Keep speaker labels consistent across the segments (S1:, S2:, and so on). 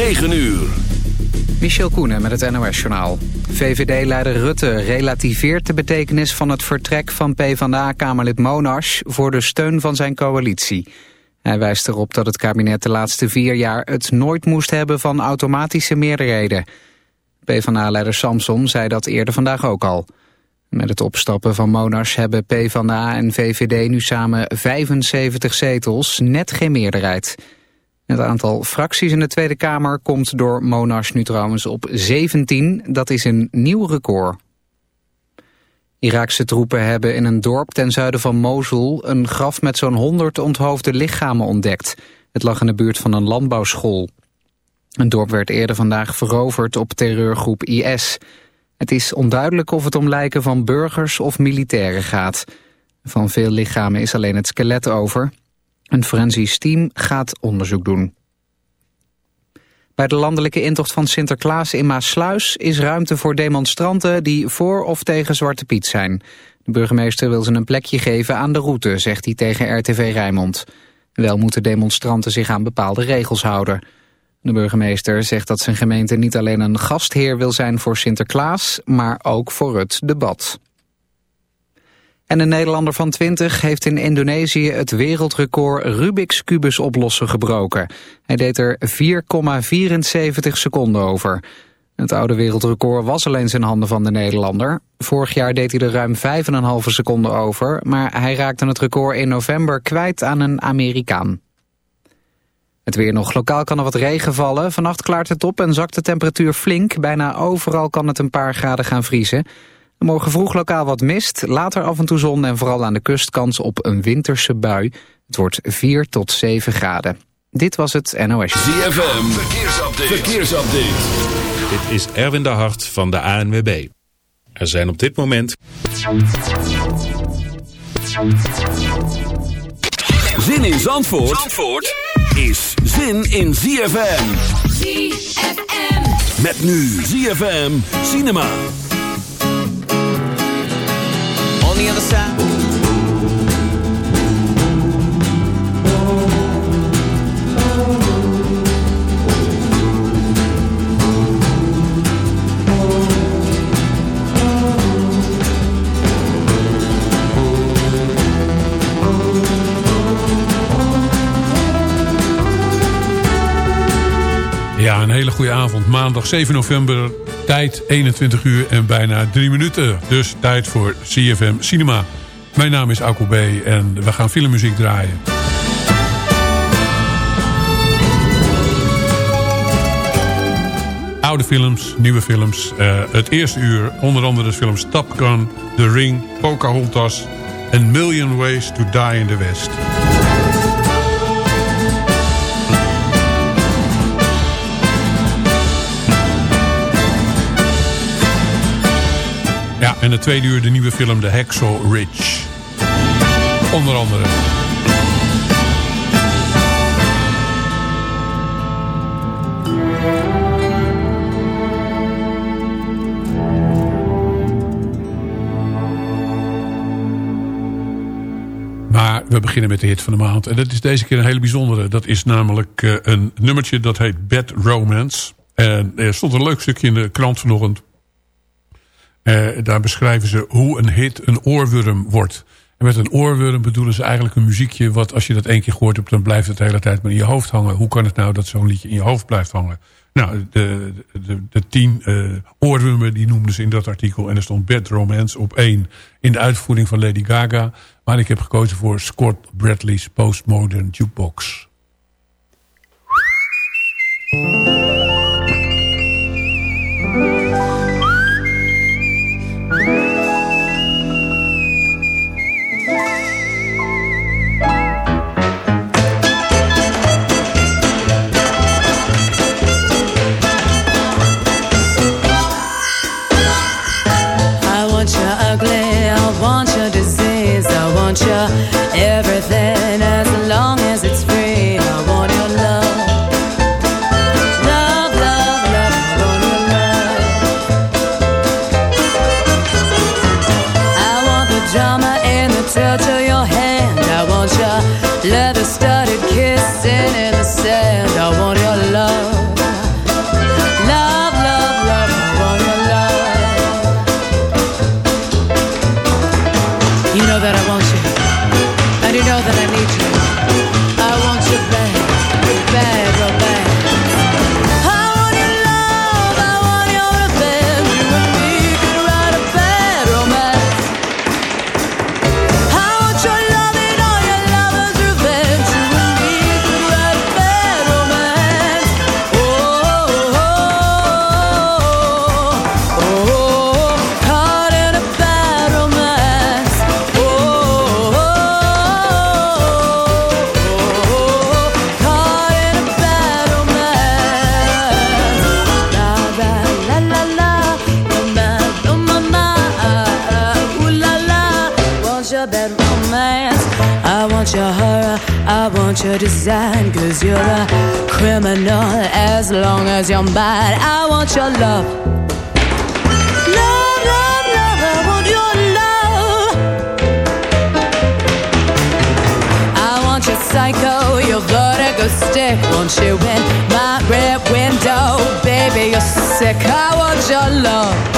S1: 9 uur.
S2: Michel Koenen met het NOS-journaal. VVD-leider Rutte relativeert de betekenis van het vertrek van PvdA-kamerlid Monash voor de steun van zijn coalitie. Hij wijst erop dat het kabinet de laatste vier jaar het nooit moest hebben van automatische meerderheden. PvdA-leider Samson zei dat eerder vandaag ook al. Met het opstappen van Monash hebben PvdA en VVD nu samen 75 zetels, net geen meerderheid. Het aantal fracties in de Tweede Kamer komt door Monash nu trouwens op 17. Dat is een nieuw record. Iraakse troepen hebben in een dorp ten zuiden van Mosul... een graf met zo'n 100 onthoofde lichamen ontdekt. Het lag in de buurt van een landbouwschool. Een dorp werd eerder vandaag veroverd op terreurgroep IS. Het is onduidelijk of het om lijken van burgers of militairen gaat. Van veel lichamen is alleen het skelet over... Een forensisch team gaat onderzoek doen. Bij de landelijke intocht van Sinterklaas in Maasluis is ruimte voor demonstranten die voor of tegen Zwarte Piet zijn. De burgemeester wil ze een plekje geven aan de route, zegt hij tegen RTV Rijnmond. Wel moeten demonstranten zich aan bepaalde regels houden. De burgemeester zegt dat zijn gemeente niet alleen een gastheer wil zijn voor Sinterklaas, maar ook voor het debat. En een Nederlander van 20 heeft in Indonesië het wereldrecord Rubik's Kubus oplossen gebroken. Hij deed er 4,74 seconden over. Het oude wereldrecord was alleen zijn handen van de Nederlander. Vorig jaar deed hij er ruim 5,5 seconden over, maar hij raakte het record in november kwijt aan een Amerikaan. Het weer nog. Lokaal kan er wat regen vallen. Vannacht klaart het op en zakt de temperatuur flink. Bijna overal kan het een paar graden gaan vriezen. Morgen vroeg lokaal wat mist, later af en toe zon en vooral aan de kust kans op een winterse bui. Het wordt 4 tot 7 graden. Dit was het NOS.
S1: ZFM, verkeersupdate. verkeersupdate.
S3: Dit is Erwin de Hart van de ANWB. Er zijn op dit moment...
S1: Zin in Zandvoort, Zandvoort is zin in ZFM. ZFM. Met nu ZFM Cinema.
S4: On the other side.
S5: Ja, een hele goede avond. Maandag 7 november Tijd 21 uur en bijna 3 minuten. Dus tijd voor CFM Cinema. Mijn naam is Akko B. en we gaan filmmuziek draaien. Oude films, nieuwe films. Uh, het eerste uur onder andere de films Top Gun, The Ring, Pocahontas... en Million Ways to Die in the West. Ja, en de tweede uur de nieuwe film The Hacksaw Ridge. Onder andere. Maar we beginnen met de hit van de maand. En dat is deze keer een hele bijzondere. Dat is namelijk uh, een nummertje dat heet Bad Romance. En er stond een leuk stukje in de krant vanochtend uh, daar beschrijven ze hoe een hit een oorworm wordt. En met een oorworm bedoelen ze eigenlijk een muziekje... wat als je dat één keer gehoord hebt, dan blijft het de hele tijd maar in je hoofd hangen. Hoe kan het nou dat zo'n liedje in je hoofd blijft hangen? Nou, de, de, de tien uh, die noemden ze in dat artikel. En er stond Bad Romance op één in de uitvoering van Lady Gaga. Maar ik heb gekozen voor Scott Bradley's Postmodern Jukebox.
S6: Want your design. Cause you're a criminal as long as you're mine. I want your love. Love, love, love, I want your love. I want your psycho, your vertigo stick. Won't you in my rear window? Baby, you're sick. I want your love.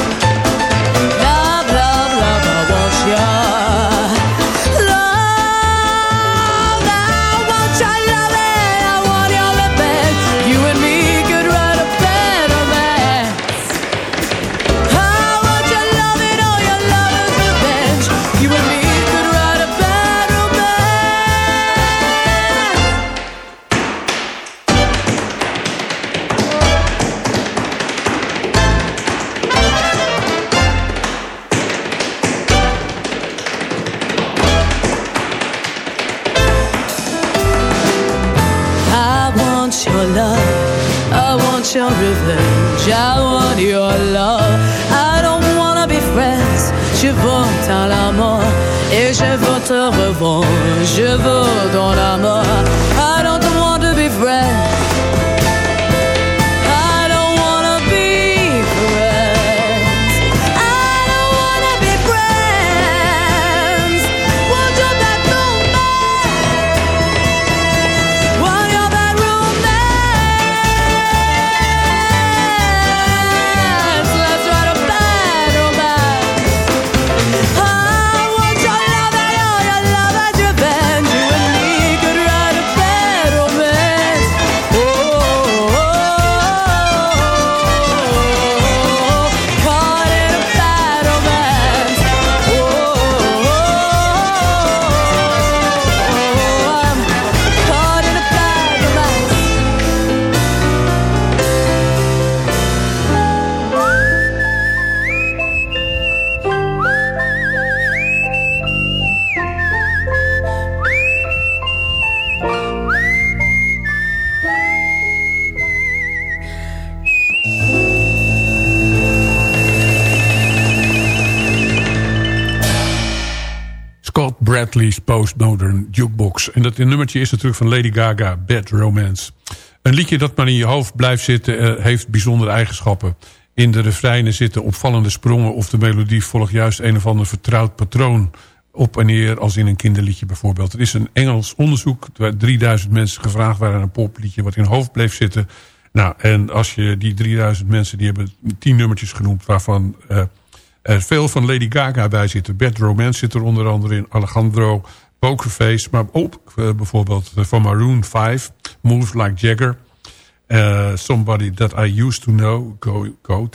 S5: Postmodern Jukebox. En dat nummertje is natuurlijk van Lady Gaga, Bad Romance. Een liedje dat maar in je hoofd blijft zitten uh, heeft bijzondere eigenschappen. In de refreinen zitten opvallende sprongen... of de melodie volgt juist een of ander vertrouwd patroon op en neer als in een kinderliedje bijvoorbeeld. Er is een Engels onderzoek waar 3000 mensen gevraagd waren... een popliedje wat in hun hoofd bleef zitten. Nou, en als je die 3000 mensen... die hebben tien nummertjes genoemd waarvan... Uh, er veel van Lady Gaga bij zitten. Bad Romance zit er onder andere in. Alejandro, Pokerface. Maar ook uh, bijvoorbeeld van Maroon 5. Move Like Jagger. Uh, somebody That I Used To Know. Go, go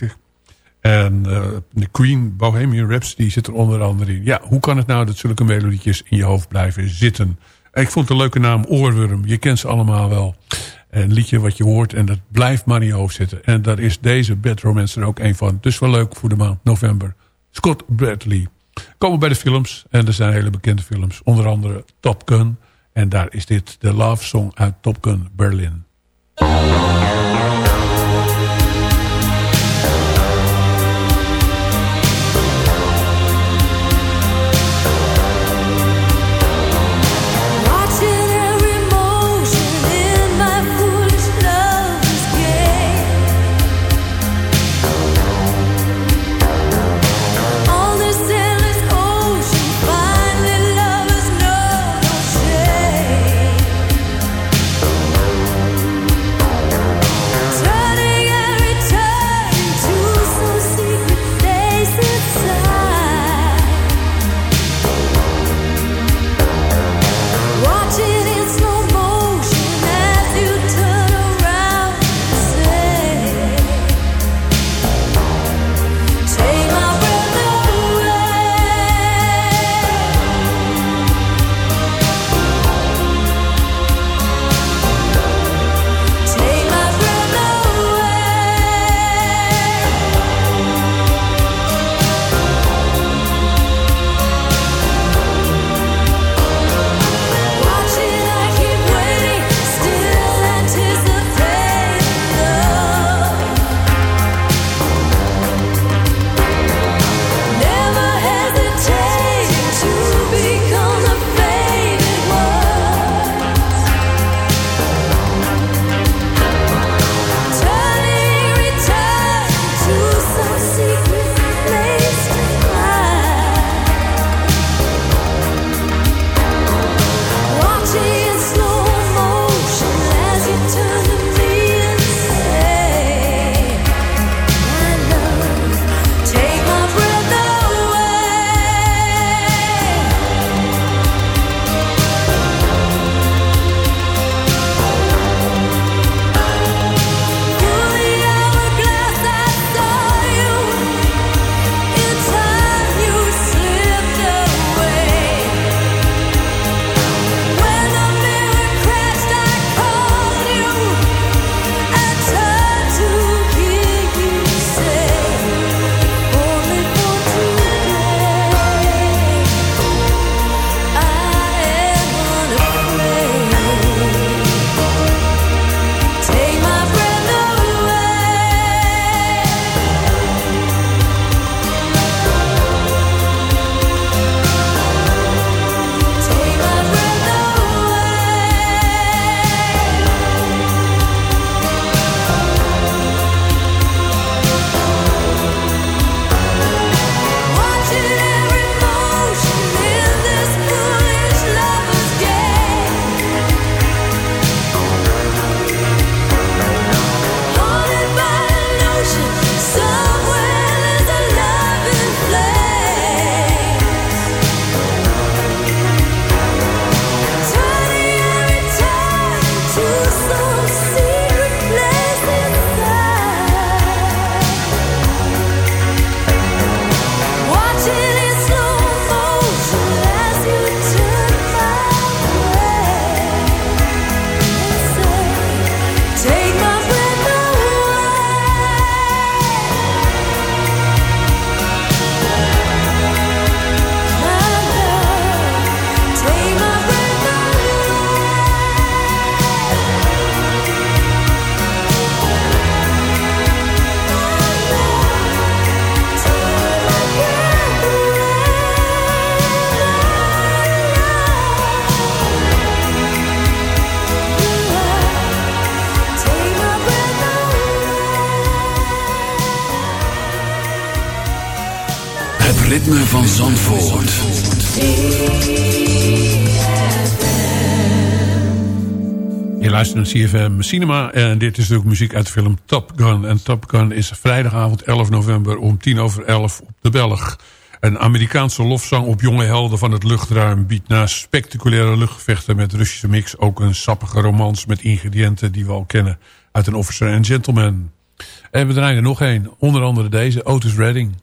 S5: En de Queen, Bohemian Rhapsody zit er onder andere in. Ja, hoe kan het nou dat zulke melodietjes in je hoofd blijven zitten? Ik vond een leuke naam, Oorworm. Je kent ze allemaal wel. Een liedje wat je hoort en dat blijft maar in je hoofd zitten. En daar is deze Bad Romance er ook een van. Dus wel leuk voor de maand november. Scott Bradley. Komen bij de films. En er zijn hele bekende films. Onder andere Top Gun. En daar is dit de love song uit Top Gun Berlin.
S1: Van Zandvoort.
S5: Je luistert naar CFM Cinema en dit is natuurlijk muziek uit de film Top Gun. En Top Gun is vrijdagavond 11 november om 10 over 11 op de Belg. Een Amerikaanse lofzang op jonge helden van het luchtruim... biedt naast spectaculaire luchtgevechten met Russische mix... ook een sappige romans met ingrediënten die we al kennen... uit een Officer and Gentleman. En we draaien er nog één, onder andere deze, Otis Redding.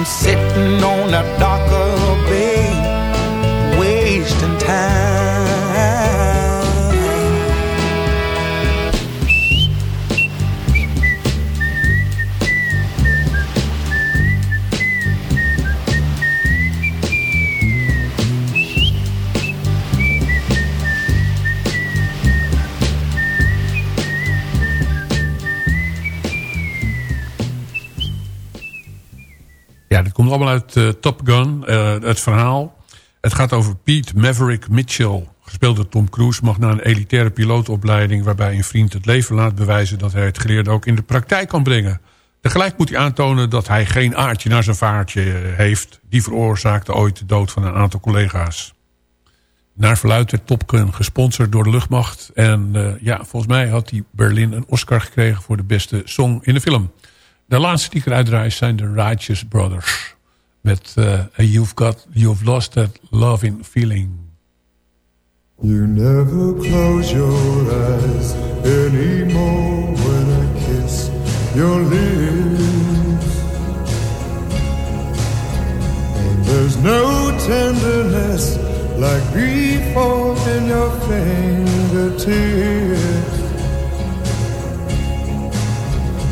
S7: I'm sitting on a darker bay, wasting time.
S5: Komt allemaal uit uh, Top Gun, uh, het verhaal. Het gaat over Pete Maverick Mitchell. Gespeeld door Tom Cruise mag na een elitaire pilootopleiding... waarbij een vriend het leven laat bewijzen... dat hij het geleerde ook in de praktijk kan brengen. Tegelijk moet hij aantonen dat hij geen aardje naar zijn vaartje eh, heeft. Die veroorzaakte ooit de dood van een aantal collega's. Naar verluidt werd Top Gun gesponsord door de luchtmacht. En ja, volgens mij had hij Berlin een Oscar gekregen... voor de beste song in de film. De laatste die ik eruit draai zijn de Righteous Brothers. Met uh, You've, got, you've Lost That Loving Feeling.
S8: You never close your eyes anymore when I kiss your lips. And there's no tenderness like before in your fingertips.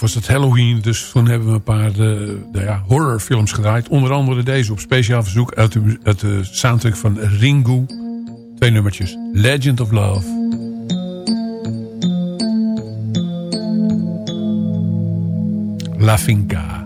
S5: Was het Halloween, dus toen hebben we een paar eh, nou ja, horrorfilms gedraaid. Onder andere deze op speciaal verzoek uit de, uit soundtrack van Ringu. Twee nummertjes. Legend of Love. La Finca.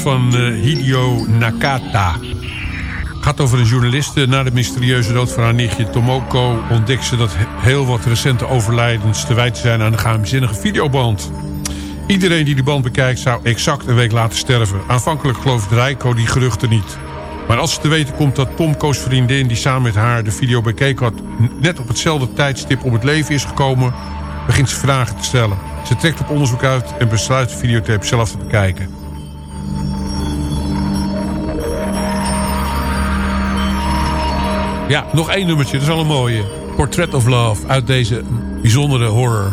S5: Van eh, Hideo Nakata. Gaat over een journaliste. Na de mysterieuze dood van haar nichtje Tomoko... ontdekt ze dat heel wat recente overlijdens... te wijten zijn aan de geheimzinnige videoband. Iedereen die die band bekijkt zou exact een week laten sterven. Aanvankelijk gelooft Reiko die geruchten niet. Maar als ze te weten komt dat Tomko's vriendin... die samen met haar de video bekeken had... net op hetzelfde tijdstip om het leven is gekomen... begint ze vragen te stellen. Ze trekt op onderzoek uit en besluit de videotape zelf te bekijken. Ja, nog één nummertje. Dat is wel een mooie. Portrait of Love uit deze bijzondere horror.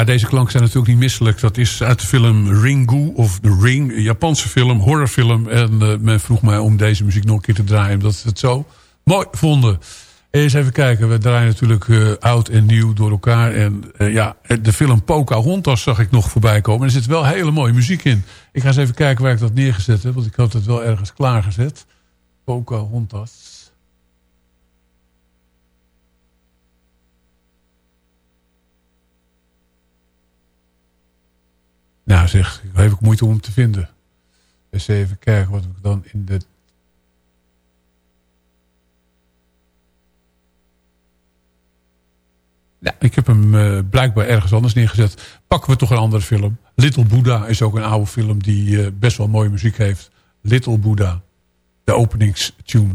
S5: Deze klanken zijn natuurlijk niet misselijk. Dat is uit de film Ringu of The Ring. Een Japanse film, horrorfilm. En uh, men vroeg mij om deze muziek nog een keer te draaien. Omdat ze het zo mooi vonden. Eens even kijken. We draaien natuurlijk uh, oud en nieuw door elkaar. En uh, ja, de film Pocahontas zag ik nog voorbij komen. Er zit wel hele mooie muziek in. Ik ga eens even kijken waar ik dat neergezet heb. Want ik had het wel ergens klaargezet. Pocahontas. Nou zeg, ik heb ik moeite om hem te vinden. Eens even kijken wat ik dan in de... Ja, ik heb hem uh, blijkbaar ergens anders neergezet. Pakken we toch een andere film. Little Buddha is ook een oude film die uh, best wel mooie muziek heeft. Little Buddha, de openingstune.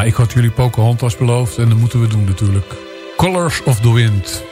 S5: Ik had jullie Pocahontas beloofd en dat moeten we doen natuurlijk. Colors of the Wind.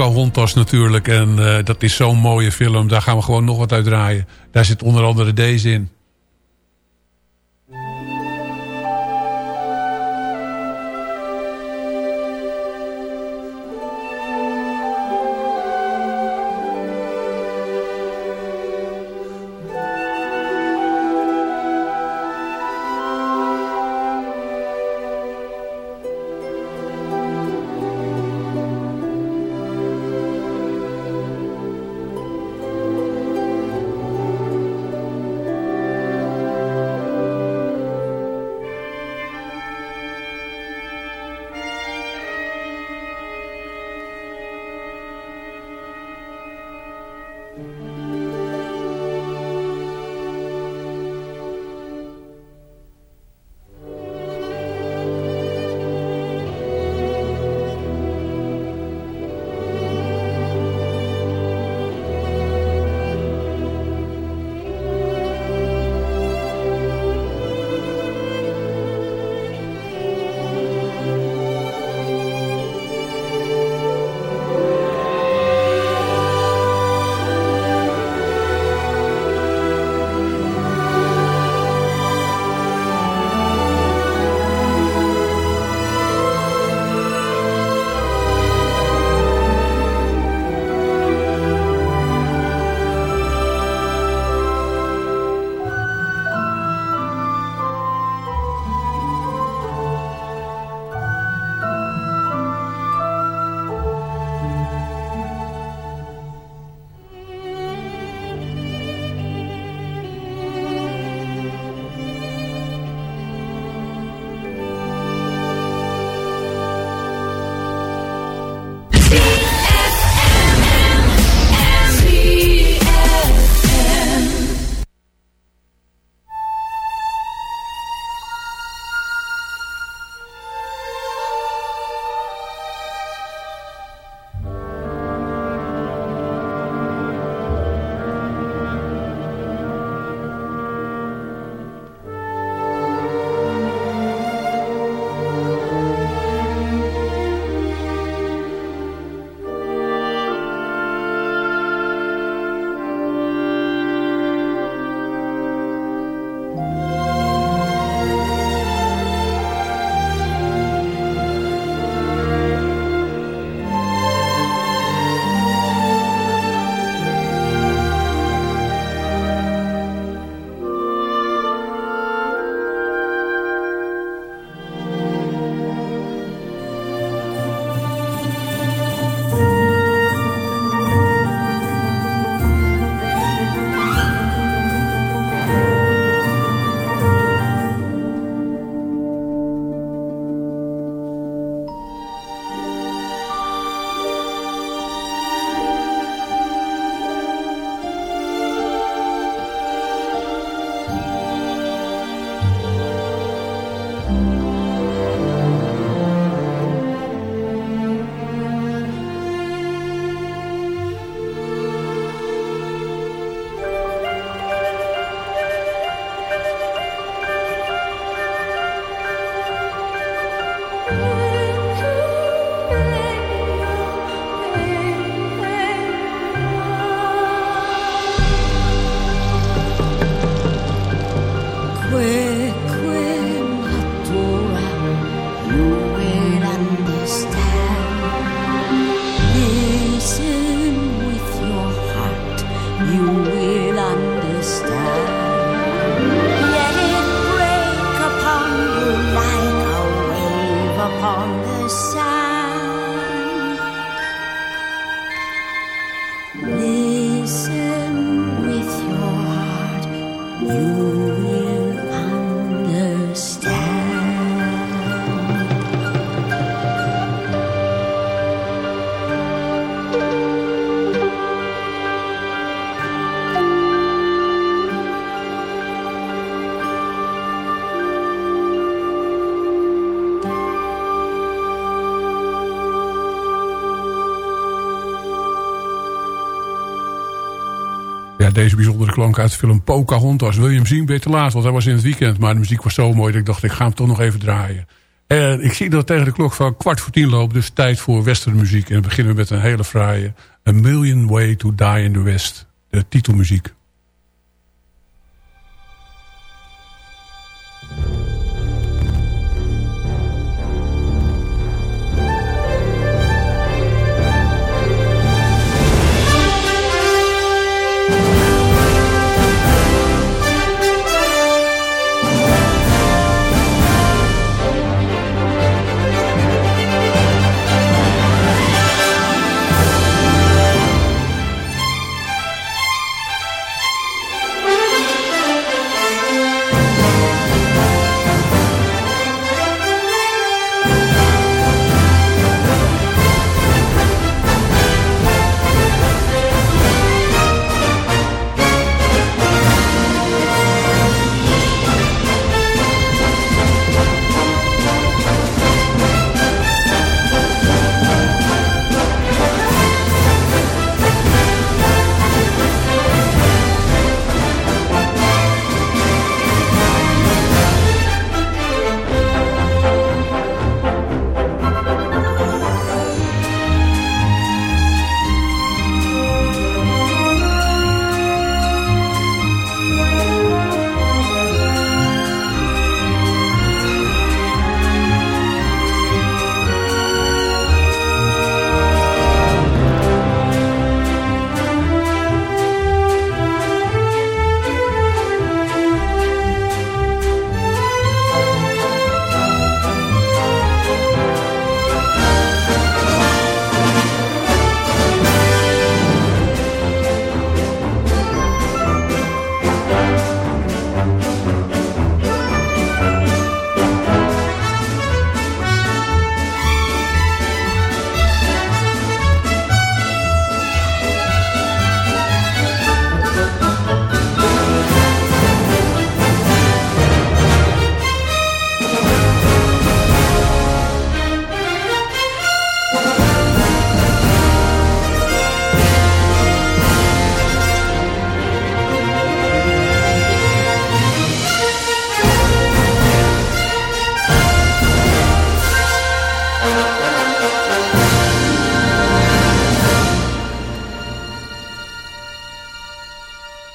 S9: Pocahontas natuurlijk. En eh, dat is zo'n mooie film. Daar gaan we gewoon nog wat uit draaien. Daar zit onder andere deze in. Deze bijzondere klank uit de film Pocahontas. Wil je hem zien, beter laat, want hij was in het weekend. Maar de muziek was zo mooi dat ik dacht, ik ga hem toch nog even draaien.
S5: En ik zie dat tegen de klok van kwart voor tien loopt. Dus tijd voor westernmuziek. En dan beginnen we met een hele fraaie... A Million Way to Die in the West. De titelmuziek.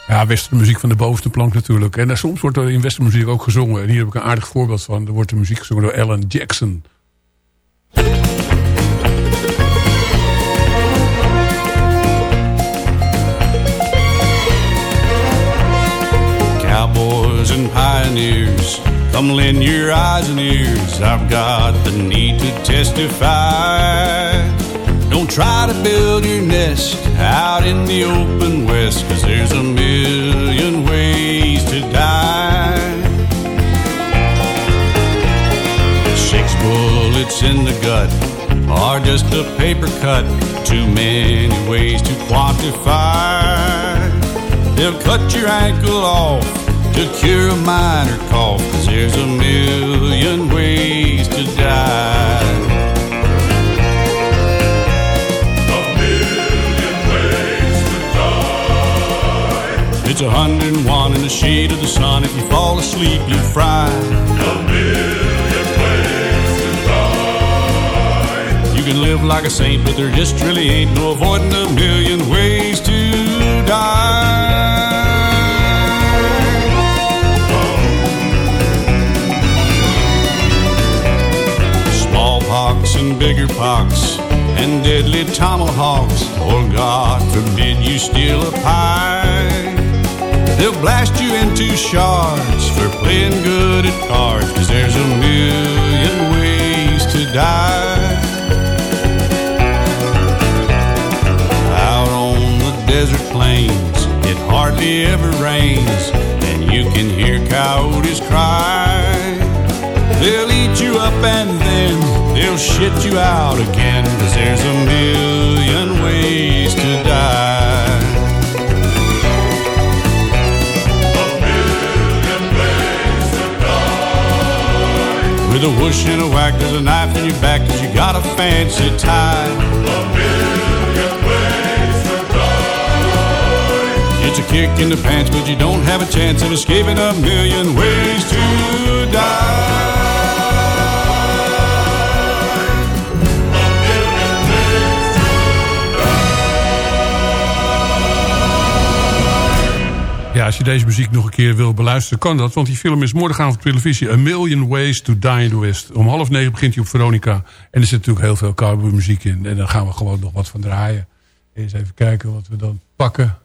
S5: Ja, westernmuziek van de bovenste plank natuurlijk. En soms wordt er in westernmuziek ook gezongen. En hier heb ik een aardig voorbeeld van. Er wordt de muziek gezongen door Alan Jackson.
S10: Cowboys and pioneers, come lend your eyes and ears. I've got the need to testify. Don't try to build your nest out in the open west, cause there's a million ways to die. Six bullets in the gut are just a paper cut, too many ways to quantify. They'll cut your ankle off to cure a minor cough, cause there's a million ways to die. It's a hundred and one in the shade of the sun. If you fall asleep, you fry. A million ways to die. You can live like a saint, but there just really ain't no avoiding a million ways to die. Smallpox and bigger pox and deadly tomahawks. Or God forbid you steal a pie. They'll blast you into shards for playing good at cards, cause there's a million ways to die. Out on the desert plains, it hardly ever rains, and you can hear coyotes cry. They'll eat you up and then they'll shit you out again, cause there's a million ways to die. A whoosh and a whack, there's a knife in your back, cause you got a fancy tie. A million ways to die. It's a kick in the pants, but you don't have a chance of escaping a million ways to die.
S5: Als je deze muziek nog een keer wil beluisteren, kan dat. Want die film is morgenavond op televisie. A Million Ways to Die in the West. Om half negen begint hij op Veronica. En er zit natuurlijk heel veel cowboy muziek in. En daar gaan we gewoon nog wat van draaien. Eens even kijken wat we dan pakken.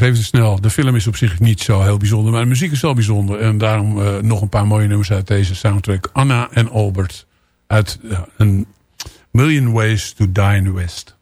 S5: Even snel. De film is op zich niet zo heel bijzonder. Maar de muziek is wel bijzonder. En daarom uh, nog een paar mooie nummers uit deze soundtrack. Anna en Albert. Uit uh, een Million Ways to Die in the West.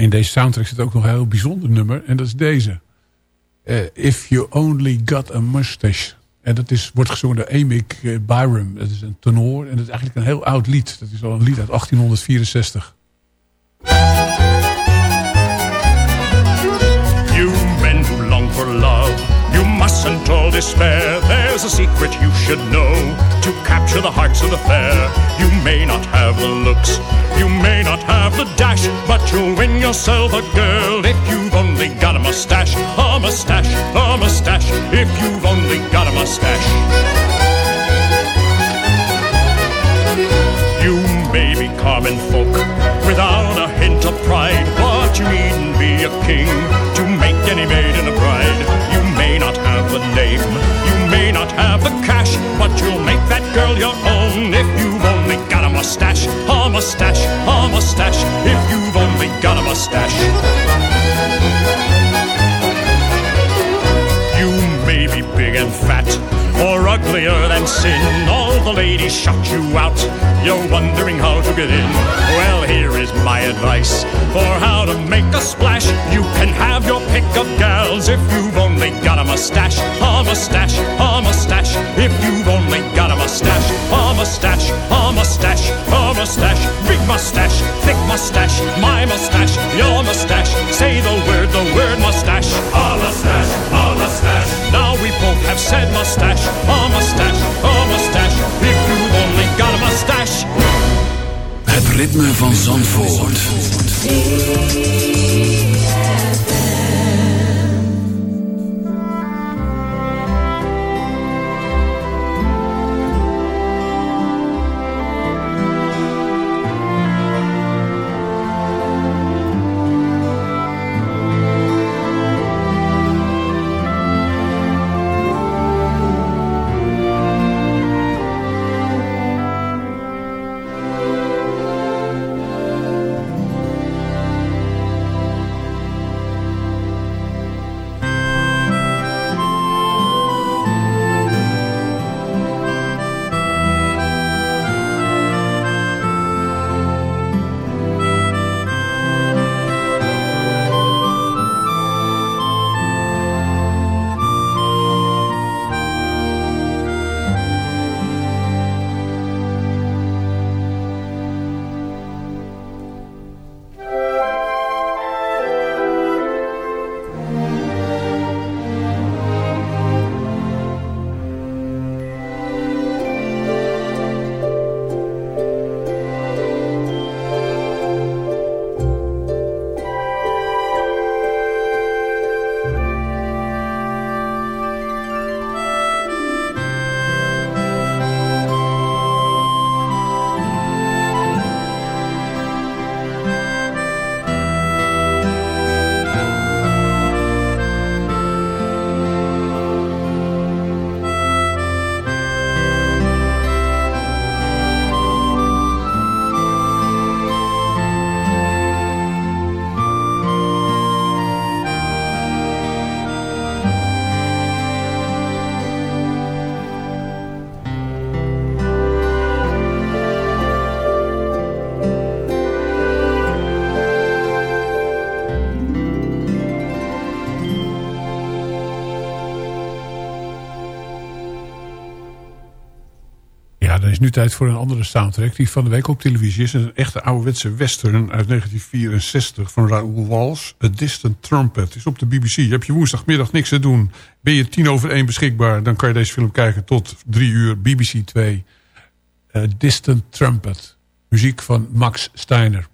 S5: In deze soundtrack zit ook nog een heel bijzonder nummer. En dat is deze. Eh, If You Only Got a Mustache. En dat is, wordt gezongen door Amick eh, Byram. Dat is een tenor. En dat is eigenlijk een heel oud lied. Dat is al een lied uit 1864.
S11: You who long for love, you mustn't all despair. There's a secret you should know to capture the hearts of the fair. You may not have the looks, you may not have the dash, but you'll win yourself a girl if you've only got a mustache, a mustache, a mustache. If you've only got a mustache. You may be common folk without a hint of pride, but you needn't be a king to make any maiden a bride. Not have the name, you may not have the cash, but you'll make that girl your own if you've only got a mustache, a mustache, a mustache. If you've only got a mustache. You may be big and fat, or uglier than sin. All the ladies shut you out. You're wondering how to get in. Well, here is my advice for how to make a splash. You can have your pick of gals if you've only got a mustache, a mustache, a mustache. If you've only got a mustache, a mustache, a mustache, a mustache, big mustache, thick mustache, my mustache, your mustache. Say the word, the word mustache, a mustache, a mustache. Now we both have said mustache, a mustache, a mustache. If you've only got a mustache.
S1: Het ritme van Zandvoort.
S5: Ja, is nu tijd voor een andere soundtrack die van de week op televisie is. Een echte ouderwetse western uit 1964 van Raoul Walsh. A Distant Trumpet is op de BBC. Heb je woensdagmiddag niks te doen. Ben je tien over één beschikbaar. Dan kan je deze film kijken tot drie uur. BBC 2. A Distant Trumpet. Muziek van Max Steiner.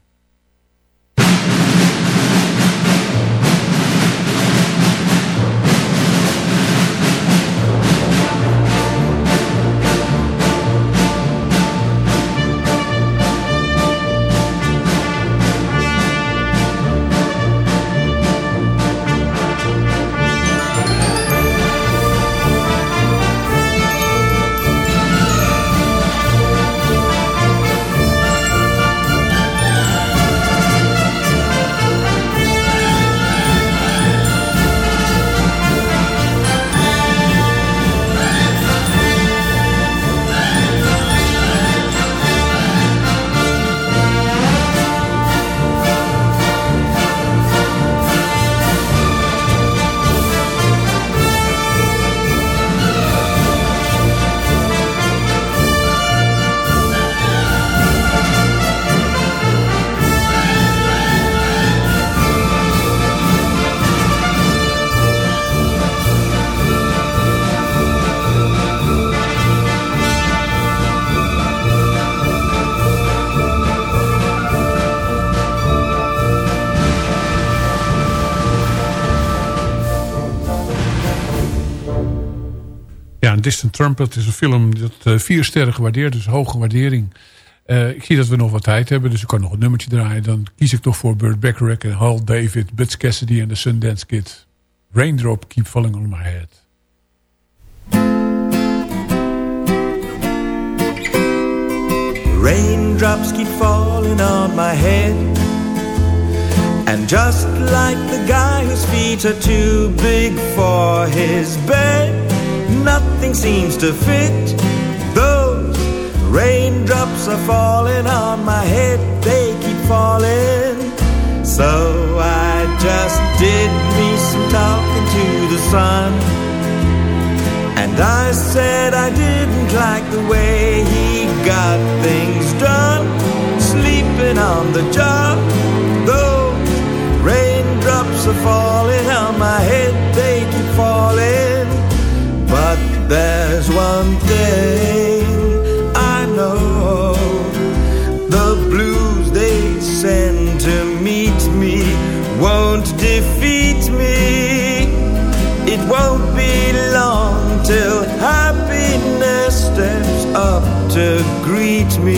S5: Trumpet is een film dat uh, vier sterren gewaardeerd is. Hoge waardering. Uh, ik zie dat we nog wat tijd hebben, dus ik kan nog een nummertje draaien. Dan kies ik toch voor Burt Bacharach en Hal David, Butch Cassidy en de Sundance Kid. Raindrop Keep Falling On My Head.
S12: Raindrops keep falling on my head And just like the guy whose feet are too big for his bed Nothing seems to fit. Those raindrops are falling on my head. They keep falling. So I just did me some talking to the sun. And I said I didn't like the way he got things done. Sleeping on the job. Those raindrops are falling on my head. They keep falling there's one thing I know. The blues they send to meet me Won't defeat me. It won't be long till happiness steps up to greet me.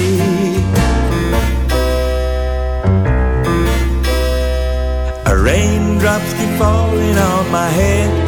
S12: A raindrops keep falling on my head,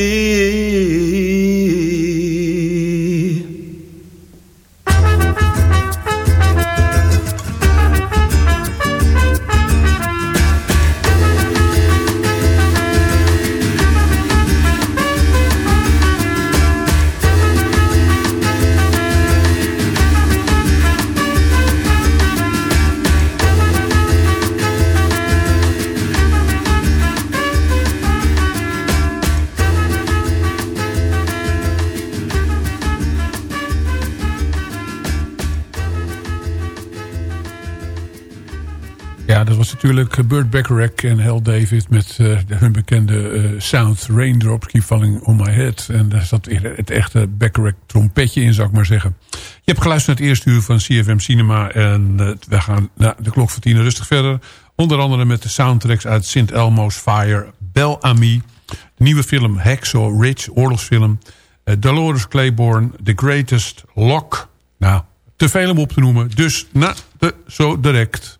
S5: natuurlijk Burt Bacharach en Hal David met uh, hun bekende uh, sound Raindrops Keep Falling On My Head. En daar zat het echte Bacharach trompetje in, zou ik maar zeggen. Je hebt geluisterd naar het eerste uur van CFM Cinema en uh, we gaan naar de klok van tien rustig verder. Onder andere met de soundtracks uit St. Elmo's Fire, Bel Ami, nieuwe film Hacksaw Ridge, oorlogsfilm, Dolores Claiborne, The Greatest Lock. Nou, te veel om op te noemen, dus na de zo direct...